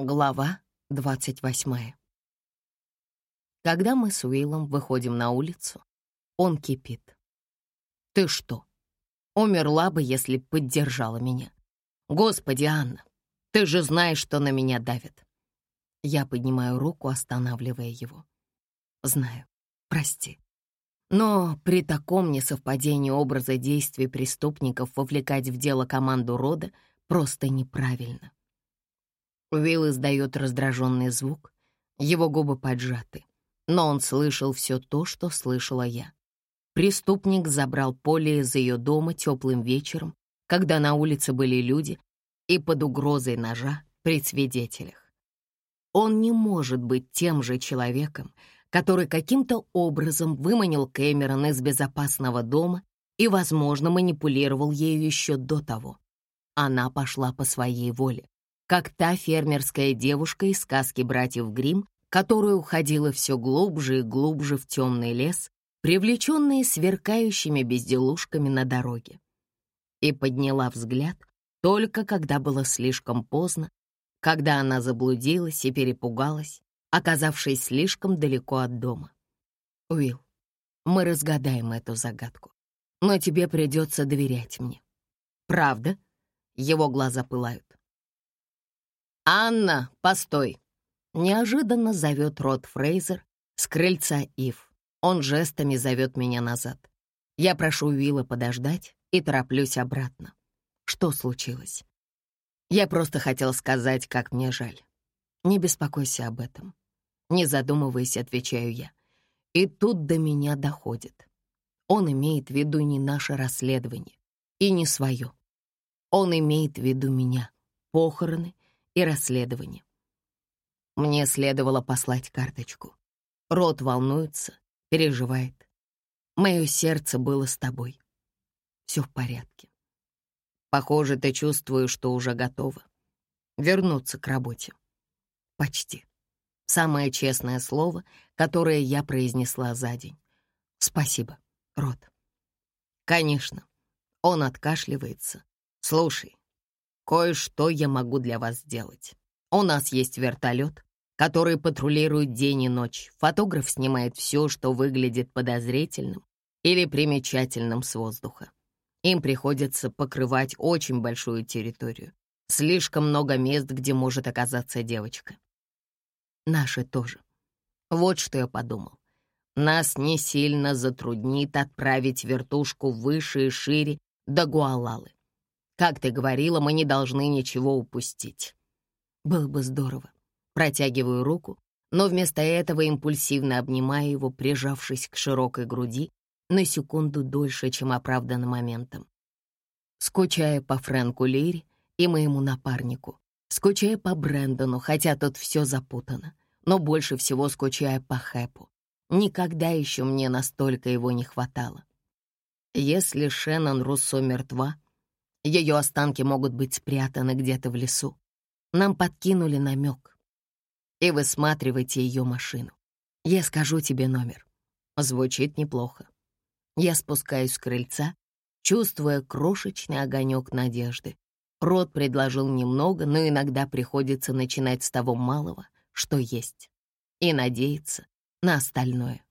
Глава 28. Когда мы с Уиллом выходим на улицу, он кипит. «Ты что, умерла бы, если поддержала меня? Господи, Анна, ты же знаешь, что на меня давит». Я поднимаю руку, останавливая его. «Знаю, прости. Но при таком несовпадении образа действий преступников вовлекать в дело команду рода просто неправильно». Уилл издает раздраженный звук, его губы поджаты, но он слышал все то, что слышала я. Преступник забрал Поле из ее дома теплым вечером, когда на улице были люди, и под угрозой ножа при свидетелях. Он не может быть тем же человеком, который каким-то образом выманил Кэмерон из безопасного дома и, возможно, манипулировал ею еще до того. Она пошла по своей воле, как та фермерская девушка из сказки братьев Гримм, которая уходила все глубже и глубже в темный лес, привлеченная сверкающими безделушками на дороге. И подняла взгляд только когда было слишком поздно, когда она заблудилась и перепугалась, оказавшись слишком далеко от дома. Уилл, мы разгадаем эту загадку, но тебе придется доверять мне. Правда? Его глаза пылают. «Анна, постой!» Неожиданно зовет Рот Фрейзер с крыльца Ив. Он жестами зовет меня назад. Я прошу Уилла подождать и тороплюсь обратно. Что случилось? Я просто хотел сказать, как мне жаль. Не беспокойся об этом. Не задумываясь, отвечаю я. И тут до меня доходит. Он имеет в виду не наше расследование и не свое. Он имеет в виду меня, похороны и расследование. Мне следовало послать карточку. Рот волнуется, переживает. Мое сердце было с тобой. Все в порядке. Похоже, ты чувствуешь, что уже готова. Вернуться к работе. Почти. Самое честное слово, которое я произнесла за день. Спасибо, Рот. Конечно. Он откашливается. Слушай, Кое-что я могу для вас сделать. У нас есть вертолет, который патрулирует день и ночь. Фотограф снимает все, что выглядит подозрительным или примечательным с воздуха. Им приходится покрывать очень большую территорию. Слишком много мест, где может оказаться девочка. Наши тоже. Вот что я подумал. Нас не сильно затруднит отправить вертушку выше и шире до Гуалалы. Как ты говорила, мы не должны ничего упустить. Было бы здорово. Протягиваю руку, но вместо этого импульсивно обнимаю его, прижавшись к широкой груди на секунду дольше, чем оправданно моментом. Скучая по Фрэнку Лири и моему напарнику, скучая по Брэндону, хотя тут все запутано, но больше всего скучая по Хэпу. Никогда еще мне настолько его не хватало. Если Шеннон Руссо мертва, ее останки могут быть спрятаны где-то в лесу. Нам подкинули намек. И высматривайте ее машину. Я скажу тебе номер. Звучит неплохо. Я спускаюсь с крыльца, чувствуя крошечный огонек надежды. Рот предложил немного, но иногда приходится начинать с того малого, что есть, и надеяться на остальное.